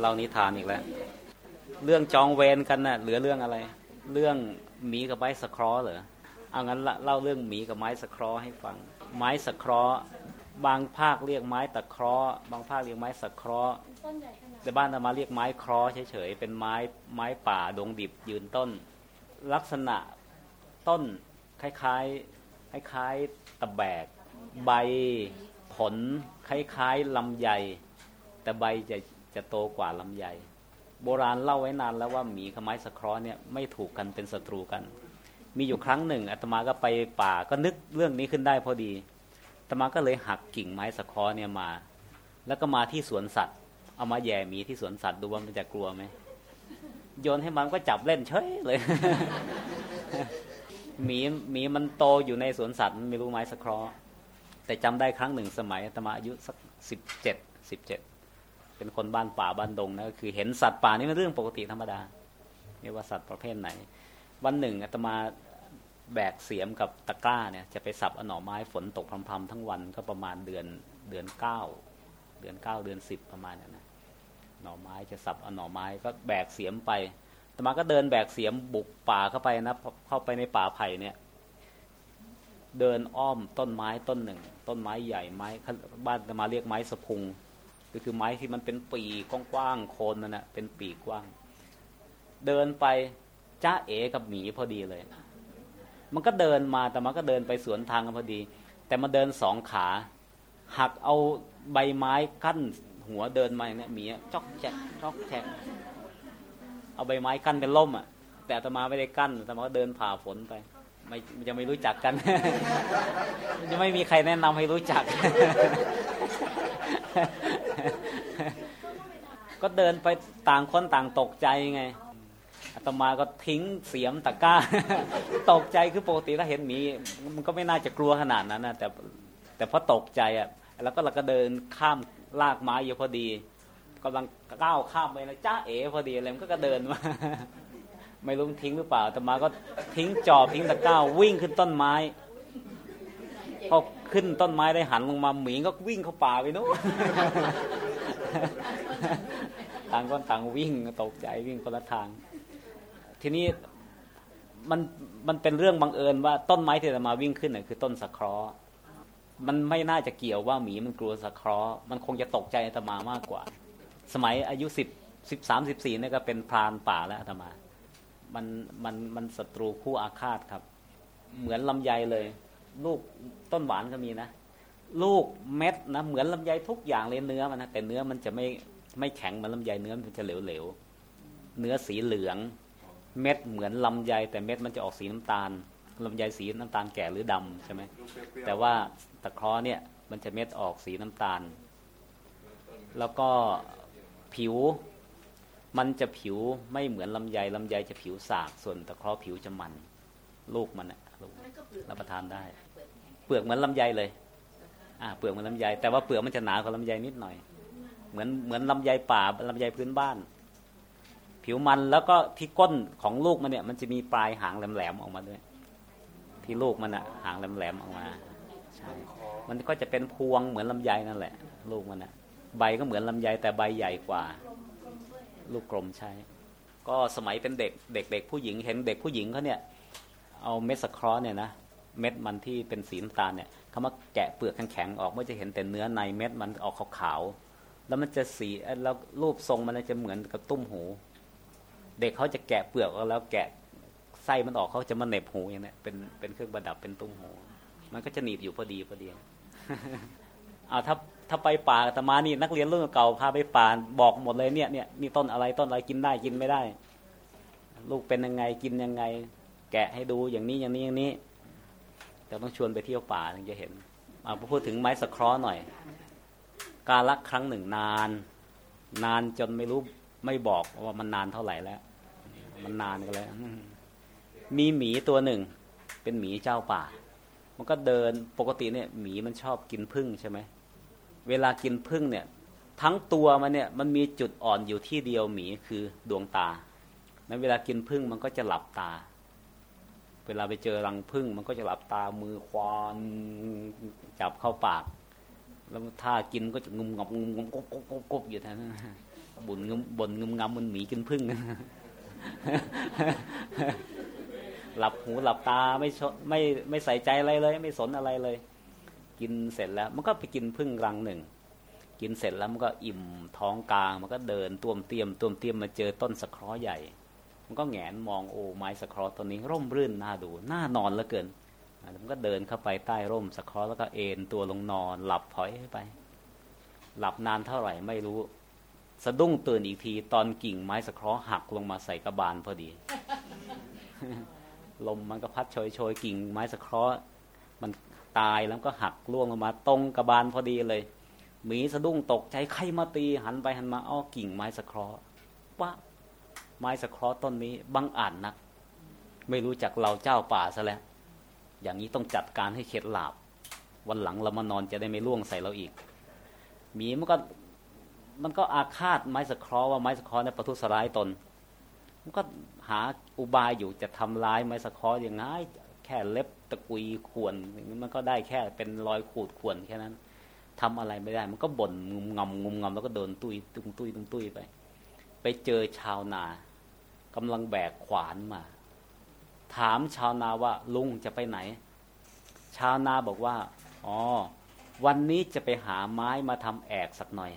เล่านิทานอีกแล้ว เรื่องจองเวรกันนะ่ะเหลือเรื่องอะไร เรื่องหมีกับไม้สครอเหรอเอางั้นเล่าเรื่องหมีกับไม้สครอให้ฟัง ไม้สครอบางภาคเรียกไม้ตะเคราะห์บางภาคเรียกไม้สครอแต่บ้านธรรมาเรียกไม้ครอเฉยๆเป็นไม้ไม้ป่าดงดิบยืนต้น ลักษณะต้นคล้ายๆคล้ายๆตะแบก ใบผลคล้ายๆลำไยแต่ใบจะ จะโตกว่าลำไยโบราณเล่าไว้นานแล้วว่าหมีกับไม้สครอเนี่ยไม่ถูกกันเป็นศัตรูกัน มีอยู่ครั้งหนึ่งอาตมาก็ไปป่าก็นึกเรื่องนี้ขึ้นได้พอดีอาตมาก็เลยหักกิ่งไม้สครอเนี่ยมา แล้วก็มาที่สวนสัตว์ เอามาแย่หมีที่สวนสัตว์ดูว่ามันจะกลัวไหมโยนให้มันก็จับเล่นเฉยเลยหมีหมีมันโตอยู่ในสวนสัตว์ไม่รู้ไม้สครอแต่จำได้ครั้งหนึ่งสมัยอาตมาอายุสักสิบเจ็ดสิบเจ็ด เป็นคนบ้านป่าบ้านดงนะก็คือเห็นสัตว์ป่านี่เป็นเรื่องปกติธรรมดาไม่ว่าสัตว์ประเภทไหน วันหนึ่งอาตมาแบกเสียมกับตะกร้าเนี่ยจะไปสับอหน่อไม้ฝนตกพรำๆทั้งวันก็ประมาณเดือนเดือนเก้าเดือนเก้าเดือนสิบประมาณนี้นะหน่อไม้จะสับอหน่อไม้ก็แบกเสียมไปตมาก็เดินแบกเสียมบุกป่าเข้าไปนะเข้าไปในป่าไผ่เนี่ย เดินอ้อมต้นไม้ต้นหนึ่ง ต้นไม้ใหญ่ไม้บ้านจะมาเรียกไม้สะพุง ก็คือไม้ที่มันเป็นปีกกว้างๆโคนนั่นนะเป็นปีกกว้าง เดินไปจ้าเอกับหมีพอดีเลย มันก็เดินมาแต่มันก็เดินไปสวนทางกันพอดี แต่มาเดินสองขาหักเอาใบไม้กั้นหัวเดินมาเนี่ยหมีจอกแฉกจอกแฉกเอาใบไม้กั้นเป็นล่มอะ แต่ตมาไม่ได้กั้นตมาก็เดินผ่าฝนไปไม่จะไม่รู้จักกันจะไม่มีใครแนะนำให้รู้จัก ก็เดินไปต่างคนต่างตกใจไงอาตมาก็ทิ้งเสียมตะก้า ตกใจคือปกติถ้าเห็นหมีมันก็ไม่น่าจะกลัวขนาดนั้นนะแต่แต่พอตกใจอะแล้วก็เราก็เดินข้ามลากไม้อยู่พอดีกำลังก้าวข้ามไปนะจ้าเอ๋พอดีอะไรมันก็เดินมาไม่รู้ทิ้งหรือเปล่าแต่มาก็ทิ้งจอบทิ้งตะก้าวิ่งขึ้นต้นไม้พอขึ้นต้นไม้ได้หันลงมาหมีก็วิ่งเข้าป่าไปนู้น ต่างคนต่างวิ่งตกใจวิ่งคนละทาง ทีนี้มันมันเป็นเรื่องบังเอิญว่าต้นไม้ที่จะมาวิ่งขึ้นน่ยคือต้นสะเคราะห์มันไม่น่าจะเกี่ยวว่าหมีมันกลัวสะเคราะห์มันคงจะตกใจอาตมามากกว่า สมัยอายุสิบสิบสามสิบสี่นี่ก็เป็นพรานป่าแล้วอาตมา มันมันมันศัตรูคู่อาฆาตครับ เหมือนลำไยเลย ลูกต้นหวานก็มีนะ ลูกเม็ดนะเหมือนลำไยทุกอย่างเลยเนื้อมันนะแต่เนื้อมันจะไม่ ไม่แข็งเหมือนลำไยเนื้อมันจะเหลวๆ เนื้อสีเหลือง เม็ดเหมือนลำไย แต่เม็ดมันจะออกสีน้ำตาลลำไยสีน้ำตาลแก่หรือดำใช่ไหมแต่ว่าตะเคราะห์เนี่ยมันจะเม็ดออกสีน้ำตาล แล้วก็ผิวมันจะผิวไม่เหมือนลำไยลำไยจะผิวสากส่วนตะเคราะห์ผิวจะมัน ลูกมันอะรับประทานได้ เปลือกเหมือนลำไยเลย อ่าเปลือกเหมือนลำไยแต่ว่าเปลือกมันจะหนากว่าลำไยนิดหน่อย เหมือนเหมือนลำไยป่าลำไยพื้นบ้าน ผิวมันแล้วก็ที่ก้นของลูกมันเนี่ย มันจะมีปลายหางแหลมๆออกมาด้วย ที่ลูกมันอะหางแหลมๆออกมาใช่มันก็จะเป็นพวงเหมือนลำไยนั่นแหละ ลูกมันอะใบก็เหมือนลำไยแต่ใบใหญ่กว่า ลูกกลมใช้ก็สมัยเป็นเด็กเด็กเด็กผู้หญิงเห็นเด็กผู้หญิงเขาเนี่ย เอาเม็ดสครอเนี่ยนะเม็ดมันที่เป็นสีน้ำตาลเนี่ยเขามาแกะเปลือกแข็งๆออกเมื่อจะเห็นแต่เนื้อในเม็ดมันออกขาวๆ แล้วมันจะสีแล้วรูปทรงมันจะเหมือนกับตุ้มหู เด็กเขาจะแกะเปลือกแล้วแกะไส้มันออกเขาจะมาเหน็บหูอย่างนี้เป็นเป็นเครื่องประดับเป็นตุ้มหู มันก็จะหนีบอยู่พอดีพอดีเอาถ้าถ้าไปป่าตมานี่นักเรียนรุ่นเก่าพาไปป่าบอกหมดเลยเนี่ยเนี่ยนี่ต้นอะไรต้นอะไรกินได้กินไม่ได้ ลูกเป็นยังไงกินยังไง แกะให้ดูอย่างนี้อย่างนี้อย่างนี้แต่ต้องชวนไปเที่ยวป่าถึงจะเห็นมาพูดถึงไม้สครอหน่อย กาละครั้งหนึ่งนาน นานจนไม่รู้ไม่บอกว่ามันนานเท่าไหร่แล้ว มันนานกันแล้ว มีหมีตัวหนึ่ง เป็นหมีเจ้าป่า มันก็เดินปกติเนี่ยหมีมันชอบกินพึ่งใช่ไหมเวลากินพึ่งเนี่ย ทั้งตัวมันเนี่ยมันมีจุดอ่อนอยู่ที่เดียวหมีคือดวงตานั้นเวลากินพึ่งมันก็จะหลับตา เวลาไปเจอรังพึ่งมันก็จะหลับตามือควานจับเข้าปาก แล้วถ้ากินก็จะงุมงับงุมงบกบกบกบอยู่ท่านบุญงบนงึมงำมันหมีกินพึ่งหลับหูหลับตาไม่ชไม่ไม่ใส่ใจอะไรเลย ไม่สนอะไรเลย กินเสร็จแล้ว มันก็ไปกินพึ่งรังหนึ่ง กินเสร็จแล้วมันก็อิ่มท้องกลาง มันก็เดินต้วมเตียมต้วมเตียมมาเจอต้นสะเคราะห์ใหญ่ มันก็แงนมองโอ้ไม้สะเคราะห์ต้นนี้ ร่มรื่นน่าดูน่านอนเหลือเกิน มันก็เดินเข้าไปใต้ร่มสะเคราะห์แล้วก็เอนตัวลงนอน หลับพอยไป หลับนานเท่าไหร่ไม่รู้ สะดุ้งตื่นอีกที ตอนกิ่งไม้สะเคราะห์หักลงมาใส่กระบาลพอดี ลมมันก็พัดโชยโชยกิ่งไม้สะเคราะห์มันตายแล้วก็หักล่วงลงมา ตรงกระบาลพอดีเลยหมีสะดุ้งตกใจใครมาตีหันไปหันมาอ้อกิ่งไม้สะเคราะห์ว่าไม้สะเคราะห์ต้นนี้บังอาจนัก ไม่รู้จักเราเจ้าป่าซะแล้ว อย่างนี้ต้องจัดการให้เข็ดหลาบ วันหลังเรามานอนจะได้ไม่ล่วงใส่เราอีกหมีมันก็มันก็อาฆาตไม้สะเคราะห์ว่าไม้สะเคราะห์เนี่ยประทุษร้ายตน มันก็หาอุบายอยู่จะทำร้ายไม้สะเคราะห์อย่างง่ายแค่เล็บตะกุยข่วนมันก็ได้แค่เป็นรอยขูดข่วนแค่นั้นทำอะไรไม่ได้ มันก็บ่นงุมงำงุมงำแล้วก็เดินตุยตุ้งตุยตุ้งตุยไป ไปเจอชาวนากำลังแบกขวานมา ถามชาวนาว่าลุงจะไปไหน ชาวนาบอกว่าอ๋อวันนี้จะไปหาไม้มาทำแอกสักหน่อย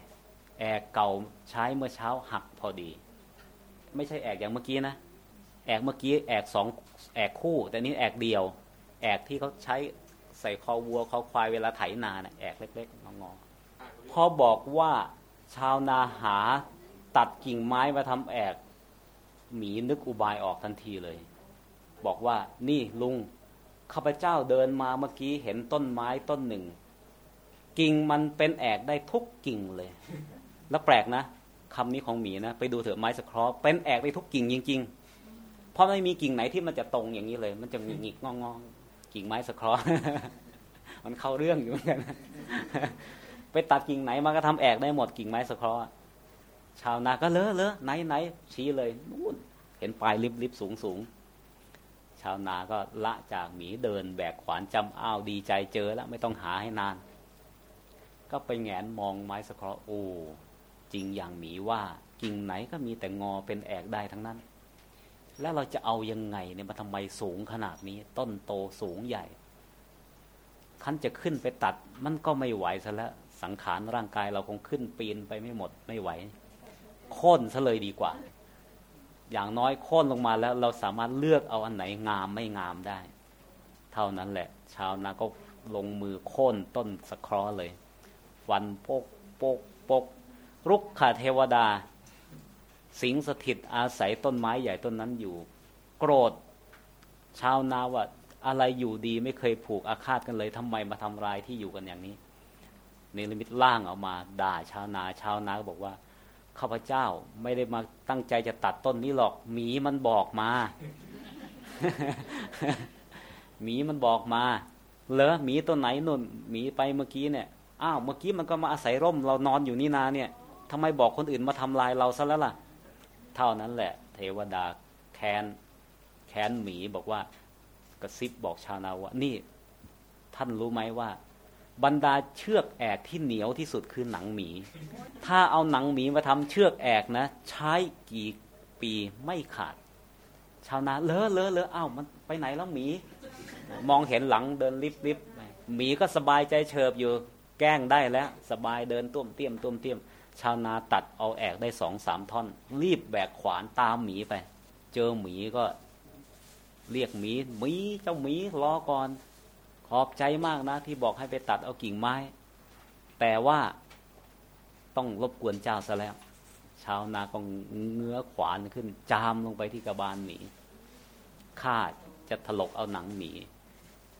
แอกเก่าใช้เมื่อเช้าหักพอดี ไม่ใช่แอกอย่างเมื่อกี้นะ แอกเมื่อกี้แอกสองแอกคู่ แต่นี้แอกเดียว แอกที่เขาใช้ใส่คอวัวคอควายเวลาไถนาเนะี่ยแอกเล็กๆงอๆพอบอกว่าชาวนาหาตัดกิ่งไม้มาทำแอกหมีนึกอุบายออกทันทีเลย บอกว่านี่ลุงข้าพเจ้าเดินมาเมื่อกี้เห็นต้นไม้ต้นหนึ่ง กิ่งมันเป็นแอกได้ทุกกิ่งเลย แล้วแปลกนะคำนี้ของหมีนะ ไปดูเถอะไม้สครอเป็นแอกได้ทุกกิ่งจริง ๆ เพราะไม่มีกิ่งไหนที่มันจะตรงอย่างนี้เลย มันจะหงิกงองงกิ่งไม้สครอมันเข้าเรื่องอยู่เหมือนกันไปตัดกิ่งไหนมาก็ทำแอกได้หมดกิ่งไม้สครอชาวนาก็เลอะเลอะไหนไหนชี้เลยนู่นเห็นปลายริบริบสูงสูง ชาวนาก็ละจากหมีเดินแบกขวานจำอ้าวดีใจเจอแล้วไม่ต้องหาให้นาน ก็ไปแงนมองไม้สะเคราะโอ้จริงอย่างหมีว่ากิ่งไหนก็มีแต่งอเป็นแอกได้ทั้งนั้น แล้วเราจะเอายังไงเนี่ยมาทำไมสูงขนาดนี้ ต้นโตสูงใหญ่คันจะขึ้นไปตัดมันก็ไม่ไหวซะแล้วสังขารร่างกายเราคงขึ้นปีนไปไม่หมดไม่ไหวโค่นซะเลยดีกว่า อย่างน้อยโค่นลงมาแล้วเราสามารถเลือกเอาอันไหนงามไม่งามได้ เท่านั้นแหละ ชาวนาก็ลงมือโค่นต้นสะเคราะห์เลยฟันปกปกปกรุกขาเทวดา สิงสถิตอาศัยต้นไม้ใหญ่ต้นนั้นอยู่ โกรธ ชาวนาว่าอะไรอยู่ดีไม่เคยผูกอาฆาตกันเลยทำไมมาทำลายที่อยู่กันอย่างนี้เนรมิตล่างออกมา ด่าชาวนา ชาวนาก็บอกว่า ข้าพเจ้าไม่ได้มาตั้งใจจะตัดต้นนี้หรอก หมีมันบอกมา หมีมันบอกมา เหรอหมีตัวไหนนุ่น หมีไปเมื่อกี้เนี่ย อ้าว เมื่อกี้มันก็มาอาศัยร่ม เรานอนอยู่นี่นาเนี่ยทำไมบอกคนอื่นมาทำลายเราซะแล้วล่ะ เท่านั้นแหละ เทวดาแคนแคนหมีบอกว่ากระซิบบอกชาวนาว่า นี่ ท่านรู้ไหมว่า บรรดาเชือกแอกที่เหนียวที่สุดคือหนังหมี ถ้าเอาหนังหมีมาทำเชือกแอกนะ ใช้กี่ปีไม่ขาด ชาวนาเลอะเลอะเลอะอ้าวมันไปไหนแล้วหมี มองเห็นหลังเดินลิบลิบหมีก็สบายใจเฉิบอยู่ แกล้งได้แล้ว สบายเดินต้มเตี้ยมต้มเตี้ยม ชาวนาตัดเอาแอกได้สองสามท่อน รีบแบกขวานตามหมีไป เจอหมีก็เรียกหมีหมีเจ้าหมีรอก่อน ขอบใจมากนะ ที่บอกให้ไปตัดเอากิ่งไม้ แต่ว่าต้องรบกวนเจ้าซะแล้ว ชาวนาก็เงื้อขวานขึ้น จามลงไปที่กระบาลหมีข้าจะถลกเอาหนังหมี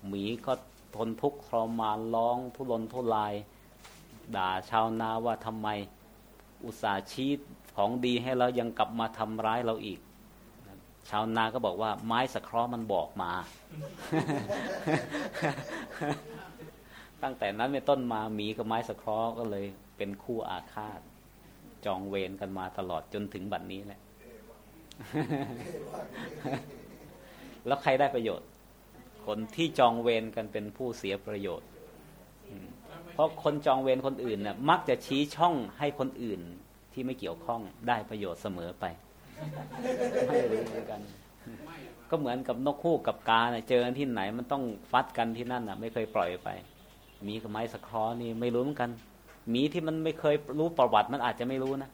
หมีก็ทนทุกข์ทรมานร้องทุรนทุราย ด่าชาวนาว่าทำไม อุตส่าห์ชี้ของดีให้เรายังกลับมาทำร้ายเราอีก ชาวนาก็บอกว่าไม้สะเคราะห์มันบอกมา ตั้งแต่นั้นเป็นต้นมาหมีกับไม้สะเคราะห์ก็เลยเป็นคู่อาฆาต จองเวรกันมาตลอดจนถึงบัดนนี้แหละ แล้วใครได้ประโยชน์ คนที่จองเวรกันเป็นผู้เสียประโยชน์ เพราะคนจองเวรคนอื่นน่ะมักจะชี้ช่องให้คนอื่นที่ไม่เกี่ยวข้องได้ประโยชน์เสมอไป ไม่รู้เหมือนกัน ก็เหมือนกับนกฮูกกับกาเจอกันที่ไหนมันต้องฟัดกันที่นั่นอะ ไม่เคยปล่อยไป มีกับไม้สะครอนี่ไม่รู้เหมือนกัน มีที่มันไม่เคยรู้ประวัติมันอาจจะไม่รู้นะ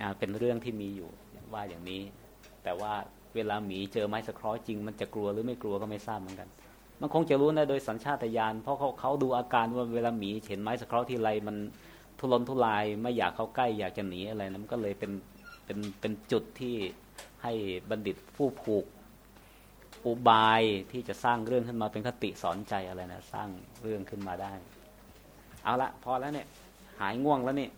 อ่าเป็นเรื่องที่มีอยู่ว่าอย่างนี้ แต่ว่าเวลาหมีเจอไม้สะครอจริง มันจะกลัวหรือไม่กลัวก็ไม่ทราบเหมือนกัน มันคงจะรู้นะโดยสัญชาตญาณเพราะเขาเขาดูอาการว่าเวลาหมีเห็นไม้สะครอที่ไรมันทุรนทุรายไม่อยากเข้าใกล้อยากจะหนีอะไรนะมันก็เลยเป็น เป็นเป็นจุดที่ให้บัณฑิตผู้ผูกอุบายที่จะสร้างเรื่องขึ้นมาเป็นคติสอนใจอะไรนะ สร้างเรื่องขึ้นมาได้ เอาละพอแล้วเนี่ย หายง่วงแล้วเนี่ย